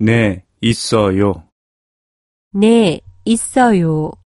네, 있어요. 네, 있어요.